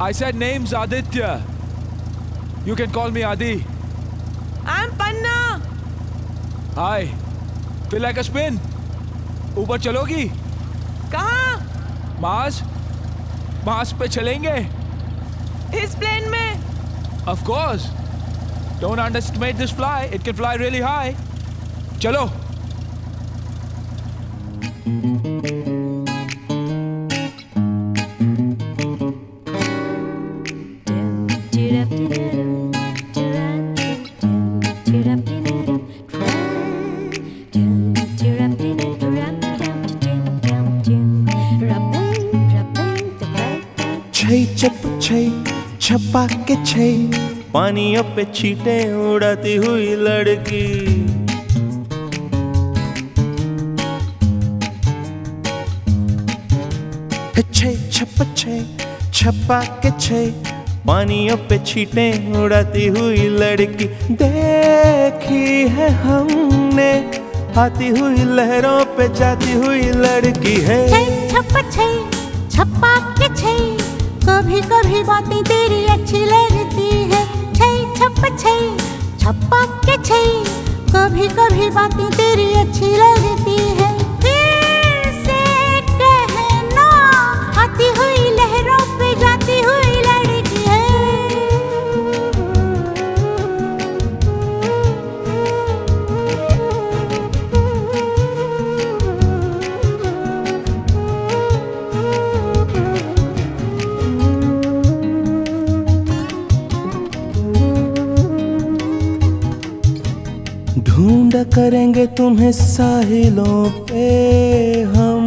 I said name's Aditya. You can call me Adi. I'm Panna. Hi. Feel like a spin? ऊपर चलोगी कहाँ Mars Mars पे चलेंगे इस plane में Of course. Don't underestimate this fly. It can fly really high. चलो छपा के छै। पानियों पे छीटे उड़ाती हुई लड़की। छै छप छै छपा के छै। पानियों पे छीटे उड़ाती हुई लड़की। देखी है हमने आती हुई लहरों पे जाती हुई लड़की है। छप्पा के छै। कभी कभी बातें तेरी अच्छी लगती है। छै छप छै छप्पा के छै कभी कभी बातें तेरी अच्छी लगती है। ढूंढ करेंगे तुम्हें साहिलों पे हम।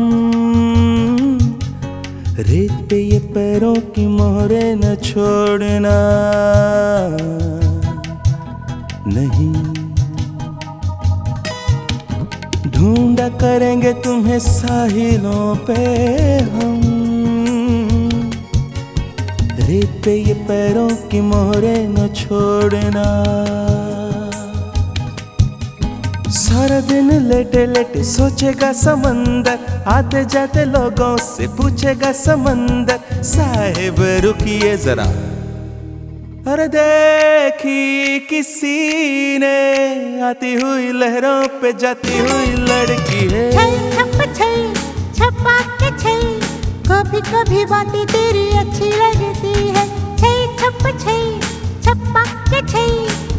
रेत पे ये पैरों की मोहरे न छोड़ना। नहीं। ढूंढा करेंगे तुम्हें साहिलों पे हम। रेत पे ये पैरों की मोहरे न छोड़ना। सारा दिन लेटे लेटे सोचेगा समंदर, आते जाते लोगों से पूछेगा समंदर, साहेब रुकिए जरा। अरे देखी किसी ने, आती हुई लहरों पे जाती हुई लड़की है। कभी कभी बातें तेरी अच्छी लगती है। छप छपा के छै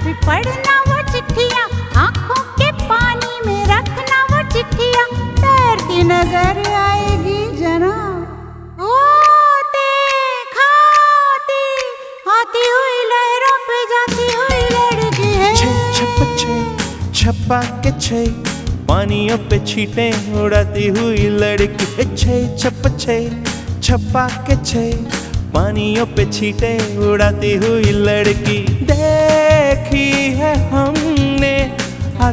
पढ़ना वो चिट्ठियाँ आँखों के पानी में रखना वो चिट्ठियाँ। तैरती नज़र आएगी जना ओ खाती आती हुई लहरों पे जाती हुई लड़की है। छै छप छै छपा के छै पानियों पे छीटे उड़ाती हुई लड़की ए, छै छप छै छपा के छै पानियों पे छीटे उड़ाती हुई लड़की।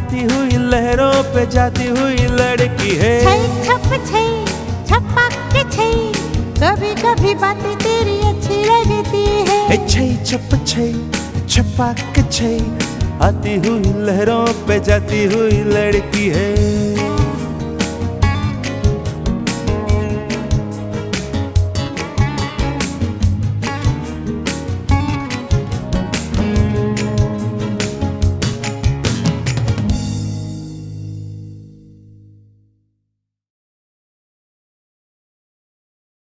आती हुई लहरों पे जाती हुई लड़की है। छप छै छपा के कभी कभी बातें तेरी अच्छी लगती है। छई छप छई छपक छई आती हुई लहरों पे जाती हुई लड़की है।